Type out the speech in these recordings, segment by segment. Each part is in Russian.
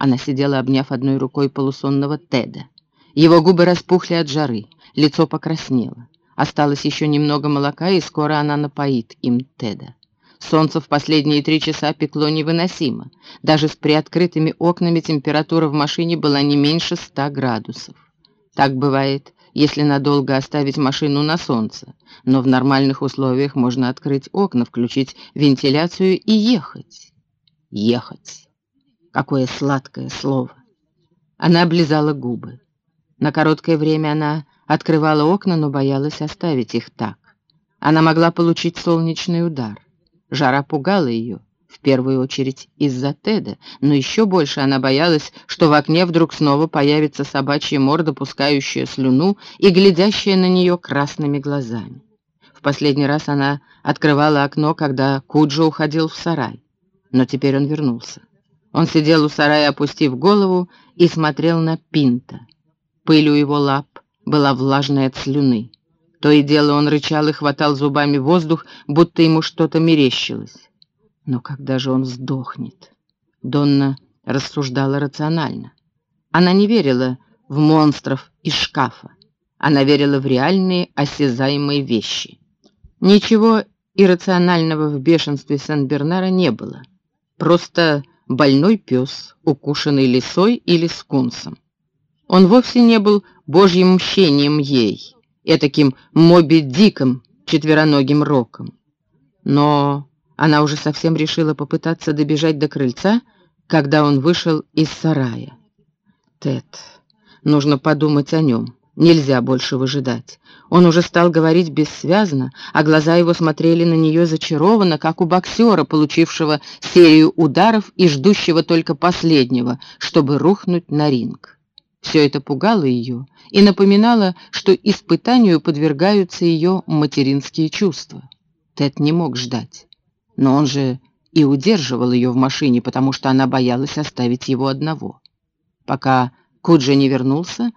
Она сидела, обняв одной рукой полусонного Теда. Его губы распухли от жары, лицо покраснело. Осталось еще немного молока, и скоро она напоит им Теда. Солнце в последние три часа пекло невыносимо. Даже с приоткрытыми окнами температура в машине была не меньше ста градусов. Так бывает, если надолго оставить машину на солнце, но в нормальных условиях можно открыть окна, включить вентиляцию и ехать. Ехать. Какое сладкое слово. Она облизала губы. На короткое время она открывала окна, но боялась оставить их так. Она могла получить солнечный удар. Жара пугала ее, в первую очередь из-за Теда, но еще больше она боялась, что в окне вдруг снова появится собачья морда, пускающая слюну и глядящая на нее красными глазами. В последний раз она открывала окно, когда Куджо уходил в сарай, но теперь он вернулся. Он сидел у сарая, опустив голову, и смотрел на Пинта. Пыль у его лап была влажной от слюны. То и дело он рычал и хватал зубами воздух, будто ему что-то мерещилось. Но когда же он сдохнет? Донна рассуждала рационально. Она не верила в монстров из шкафа. Она верила в реальные осязаемые вещи. Ничего иррационального в бешенстве Сен-Бернара не было. Просто больной пес, укушенный лисой или скунсом. Он вовсе не был божьим мщением ей, этаким Моби-Диком, четвероногим роком. Но она уже совсем решила попытаться добежать до крыльца, когда он вышел из сарая. Тед, нужно подумать о нем. Нельзя больше выжидать. Он уже стал говорить бессвязно, а глаза его смотрели на нее зачарованно, как у боксера, получившего серию ударов и ждущего только последнего, чтобы рухнуть на ринг. Все это пугало ее и напоминало, что испытанию подвергаются ее материнские чувства. Тед не мог ждать. Но он же и удерживал ее в машине, потому что она боялась оставить его одного. Пока Куджа не вернулся,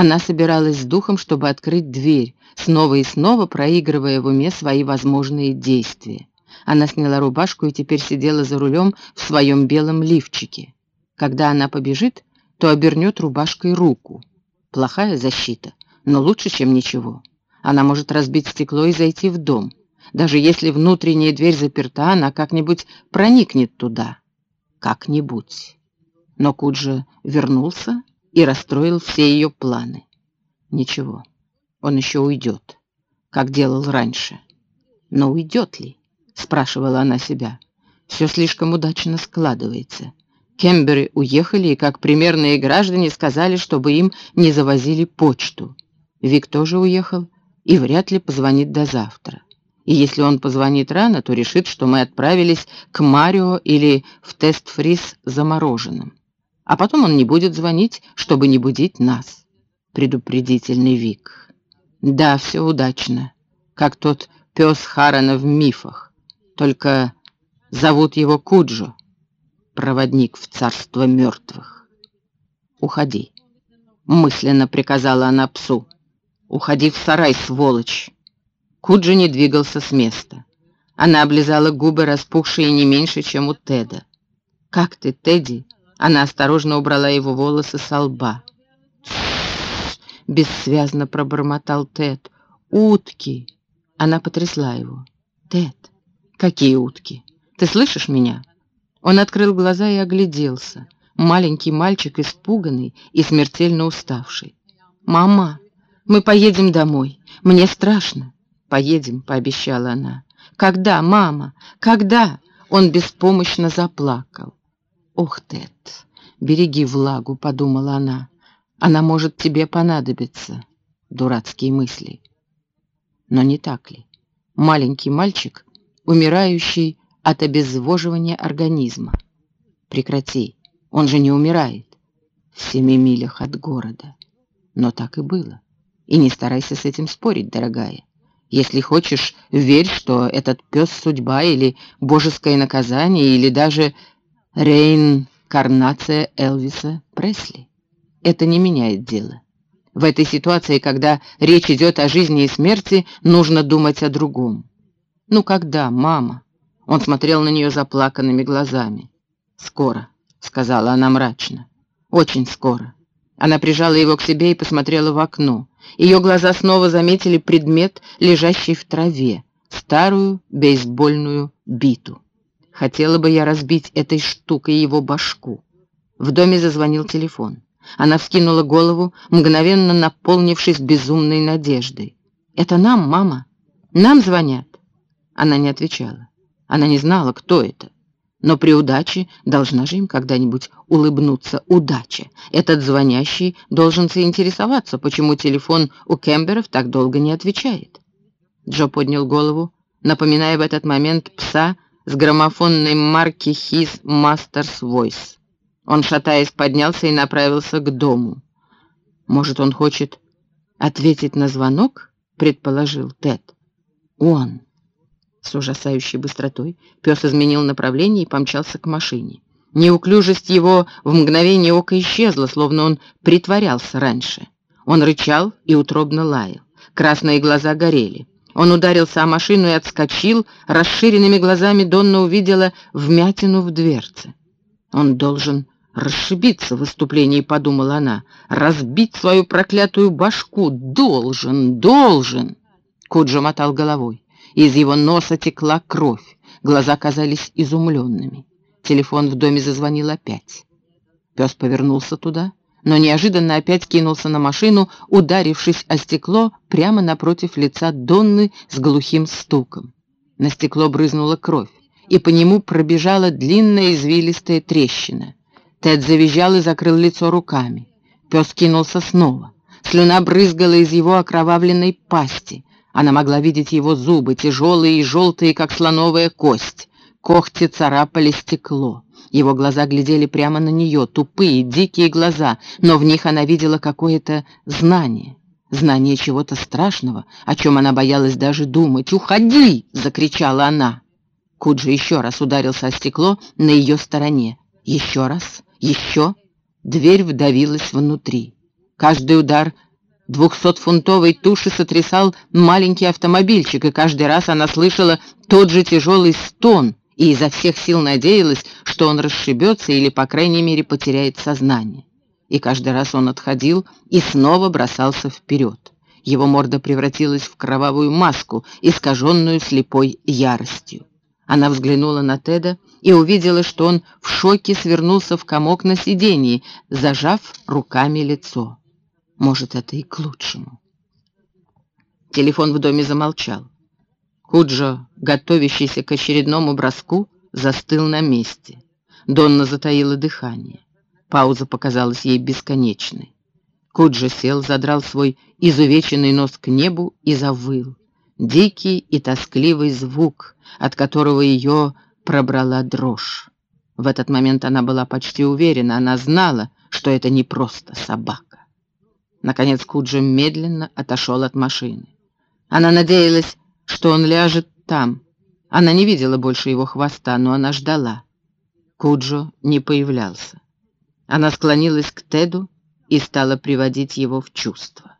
она собиралась с духом, чтобы открыть дверь, снова и снова проигрывая в уме свои возможные действия. Она сняла рубашку и теперь сидела за рулем в своем белом лифчике. Когда она побежит, то обернет рубашкой руку. Плохая защита, но лучше, чем ничего. Она может разбить стекло и зайти в дом. Даже если внутренняя дверь заперта, она как-нибудь проникнет туда. Как-нибудь. Но Куджа вернулся и расстроил все ее планы. Ничего, он еще уйдет, как делал раньше. Но уйдет ли? Спрашивала она себя. Все слишком удачно складывается. Кемберы уехали и, как примерные граждане, сказали, чтобы им не завозили почту. Вик тоже уехал и вряд ли позвонит до завтра. И если он позвонит рано, то решит, что мы отправились к Марио или в тест-фриз замороженным а потом он не будет звонить, чтобы не будить нас. Предупредительный Вик. Да, все удачно, как тот пес Харана в мифах. Только зовут его Куджо, проводник в царство мертвых. Уходи, мысленно приказала она псу. Уходи в сарай, сволочь. Куджо не двигался с места. Она облизала губы, распухшие не меньше, чем у Теда. «Как ты, Тедди?» Она осторожно убрала его волосы со лба. Бессвязно пробормотал Тед. «Утки!» Она потрясла его. «Тед, какие утки? Ты слышишь меня?» Он открыл глаза и огляделся. Маленький мальчик, испуганный и смертельно уставший. «Мама, мы поедем домой. Мне страшно». «Поедем», — пообещала она. «Когда, мама? Когда?» Он беспомощно заплакал. «Ох, Тед, береги влагу», — подумала она. «Она может тебе понадобиться». Дурацкие мысли. Но не так ли? Маленький мальчик, умирающий от обезвоживания организма. Прекрати, он же не умирает. В семи милях от города. Но так и было. И не старайся с этим спорить, дорогая. Если хочешь, верь, что этот пес судьба или божеское наказание, или даже реинкарнация Элвиса Пресли. Это не меняет дело. В этой ситуации, когда речь идет о жизни и смерти, нужно думать о другом. «Ну когда, мама?» Он смотрел на нее заплаканными глазами. «Скоро. — сказала она мрачно. «Очень скоро». Она прижала его к себе и посмотрела в окно. Ее глаза снова заметили предмет, лежащий в траве, старую бейсбольную биту. Хотела бы я разбить этой штукой его башку. В доме зазвонил телефон. Она вскинула голову, мгновенно наполнившись безумной надеждой. «Это нам, мама? Нам звонят?» Она не отвечала. Она не знала, кто это. Но при удаче должна же им когда-нибудь улыбнуться удача. Этот звонящий должен заинтересоваться, почему телефон у Кемберов так долго не отвечает. Джо поднял голову, напоминая в этот момент пса с граммофонной марки His Master's Voice. Он, шатаясь, поднялся и направился к дому. «Может, он хочет ответить на звонок?» — предположил Тед. «Он». С ужасающей быстротой пес изменил направление и помчался к машине. Неуклюжесть его в мгновение ока исчезла, словно он притворялся раньше. Он рычал и утробно лаял. Красные глаза горели. Он ударился о машину и отскочил. Расширенными глазами Донна увидела вмятину в дверце. Он должен расшибиться в выступлении, подумала она. Разбить свою проклятую башку. Должен, должен. Куджо мотал головой. Из его носа текла кровь. Глаза казались изумленными. Телефон в доме зазвонил опять. Пес повернулся туда, но неожиданно опять кинулся на машину, ударившись о стекло прямо напротив лица Донны с глухим стуком. На стекло брызнула кровь, и по нему пробежала длинная извилистая трещина. Тед завизжал и закрыл лицо руками. Пес кинулся снова. Слюна брызгала из его окровавленной пасти. Она могла видеть его зубы, тяжелые и желтые, как слоновая кость. Когти царапали стекло. Его глаза глядели прямо на нее, тупые, дикие глаза, но в них она видела какое-то знание. Знание чего-то страшного, о чем она боялась даже думать. «Уходи!» — закричала она. Куджи еще раз ударился о стекло на ее стороне. Еще раз, еще. Дверь вдавилась внутри. Каждый удар двухсотфунтовой туши сотрясал маленький автомобильчик, и каждый раз она слышала тот же тяжелый стон и изо всех сил надеялась, что он расшибется или, по крайней мере, потеряет сознание. И каждый раз он отходил и снова бросался вперед. Его морда превратилась в кровавую маску, искаженную слепой яростью. Она взглянула на Теда и увидела, что он в шоке свернулся в комок на сиденье, зажав руками лицо. Может, это и к лучшему. Телефон в доме замолчал. Куджо, готовящийся к очередному броску, застыл на месте. Донна затаила дыхание. Пауза показалась ей бесконечной. Куджо сел, задрал свой изувеченный нос к небу и завыл. Дикий и тоскливый звук, от которого ее пробрала дрожь. В этот момент она была почти уверена, она знала, что это не просто собака. Наконец Куджи медленно отошел от машины. Она надеялась, что он ляжет там. Она не видела больше его хвоста, но она ждала. Куджо не появлялся. Она склонилась к Теду и стала приводить его в чувство.